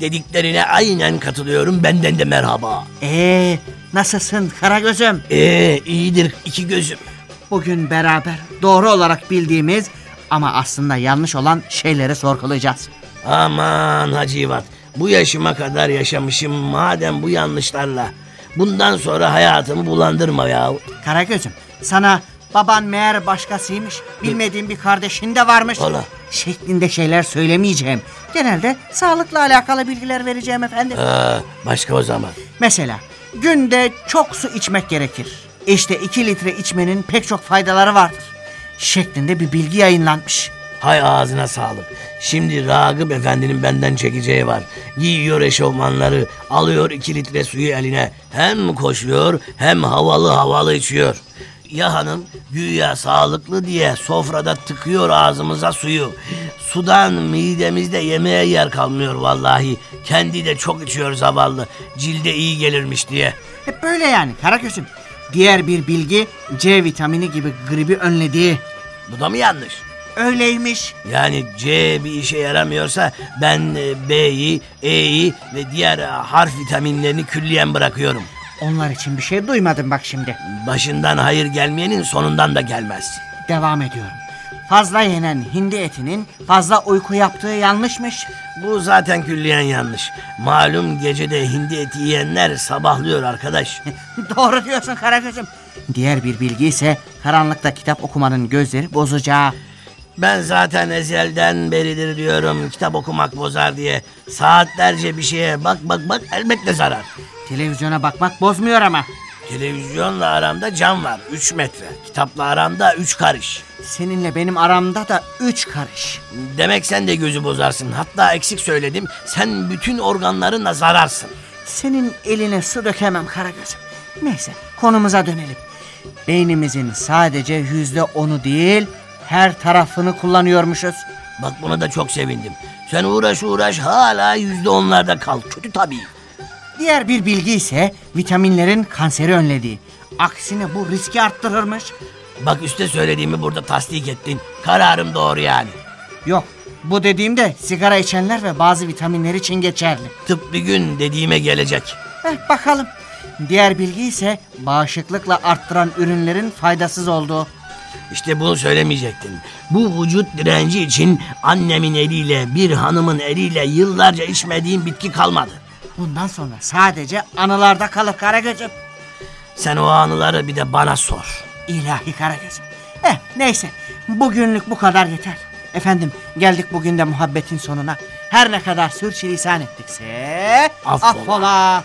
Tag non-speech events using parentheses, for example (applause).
Dediklerine aynen katılıyorum. Benden de merhaba. Ee, nasılsın Karagöz'üm? Ee, iyidir iki gözüm. Bugün beraber doğru olarak bildiğimiz ama aslında yanlış olan şeyleri sorgulayacağız. Aman Hacivat. Bu yaşıma kadar yaşamışım madem bu yanlışlarla. Bundan sonra hayatımı bulandırma ya. Karagöz'üm sana baban meğer başkasıymış, bilmediğin bir kardeşin de varmış. Ola. Şeklinde şeyler söylemeyeceğim. Genelde sağlıkla alakalı bilgiler vereceğim efendim. Aa, başka o zaman. Mesela günde çok su içmek gerekir. İşte 2 litre içmenin pek çok faydaları vardır. Şeklinde bir bilgi yayınlanmış. Hay ağzına sağlık. Şimdi Ragıp Efendi'nin benden çekeceği var. Giyiyor eşofmanları, alıyor iki litre suyu eline. Hem koşuyor hem havalı havalı içiyor. Ya hanım güya sağlıklı diye sofrada tıkıyor ağzımıza suyu. Sudan midemizde yemeğe yer kalmıyor vallahi. Kendi de çok içiyor zavallı. Cilde iyi gelirmiş diye. Hep böyle yani Karagöz'üm. Diğer bir bilgi C vitamini gibi gribi önlediği. Bu da mı yanlış? Öyleymiş. Yani C bir işe yaramıyorsa ben e, B'yi, E'yi ve diğer e, harf vitaminlerini külliyen bırakıyorum. Onlar için bir şey duymadım bak şimdi. Başından hayır gelmeyenin sonundan da gelmez. Devam ediyorum. Fazla yenen hindi etinin fazla uyku yaptığı yanlışmış. Bu zaten külliyen yanlış. Malum gecede hindi eti yiyenler sabahlıyor arkadaş. (laughs) Doğru diyorsun Karagöz'üm. Diğer bir bilgi ise karanlıkta kitap okumanın gözleri bozacağı. Ben zaten ezelden beridir diyorum kitap okumak bozar diye. Saatlerce bir şeye bak bak bak elbette zarar. Televizyona bakmak bozmuyor ama. Televizyonla aramda cam var 3 metre. Kitapla aramda 3 karış. Seninle benim aramda da üç karış. Demek sen de gözü bozarsın. Hatta eksik söyledim. Sen bütün organlarınla zararsın. Senin eline su dökemem Karagöz'üm. Neyse konumuza dönelim. Beynimizin sadece yüzde onu değil her tarafını kullanıyormuşuz. Bak buna da çok sevindim. Sen uğraş uğraş hala yüzde onlarda kal. Kötü tabii. Diğer bir bilgi ise vitaminlerin kanseri önlediği. Aksine bu riski arttırırmış. Bak üste söylediğimi burada tasdik ettin. Kararım doğru yani. Yok bu dediğimde sigara içenler ve bazı vitaminler için geçerli. Tıp bir gün dediğime gelecek. Eh, bakalım. Diğer bilgi ise bağışıklıkla arttıran ürünlerin faydasız olduğu. İşte bunu söylemeyecektin. Bu vücut direnci için annemin eliyle bir hanımın eliyle yıllarca içmediğim bitki kalmadı. Bundan sonra sadece anılarda kalır Karagöz'üm. Sen o anıları bir de bana sor. İlahi Karagöz'üm. Eh neyse bugünlük bu kadar yeter. Efendim geldik bugün de muhabbetin sonuna. Her ne kadar sürçülisan ettikse Affola. affola.